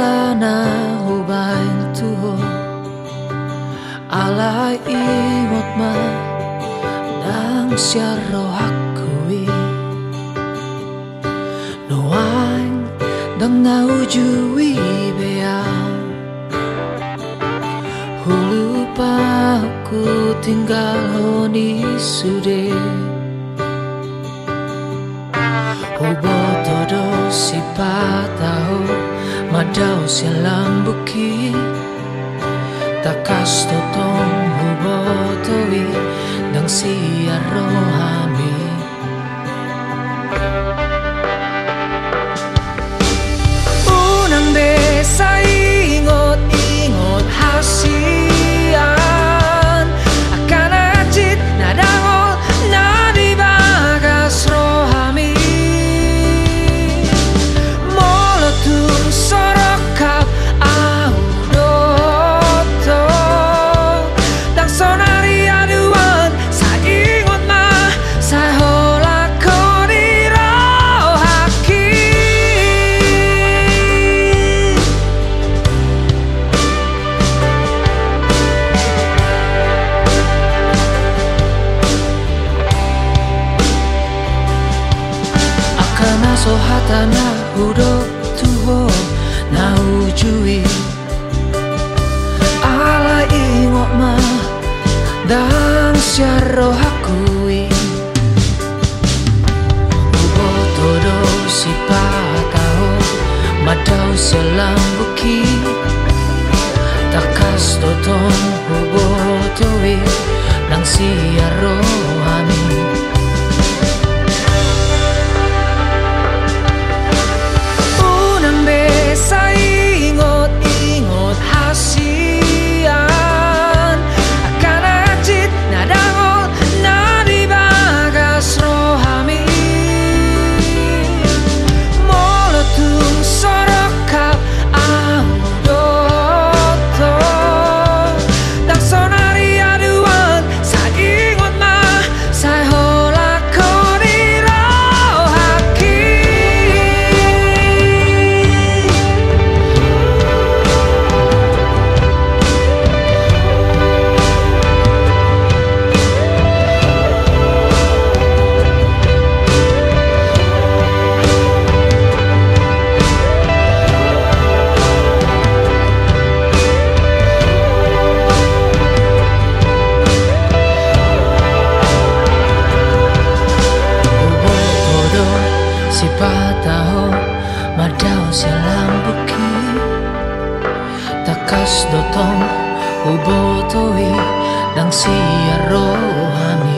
ala na ho bain tuho. Ala imot ma nang siaro hakui. Noang dang na ujui bea. Hulupa ku tinggal honi sude. Hubo todo si patah Madao silang buki Takas totong hubo toi Nang siya So hatana hudo tuho na ujui. Ala ingot ma dan syaro hakui. Ubo todo si patao madau selang buki Takas toton ubo toi nang siaro silang bukid Takas dotong ubo tuwi Nang siya rohami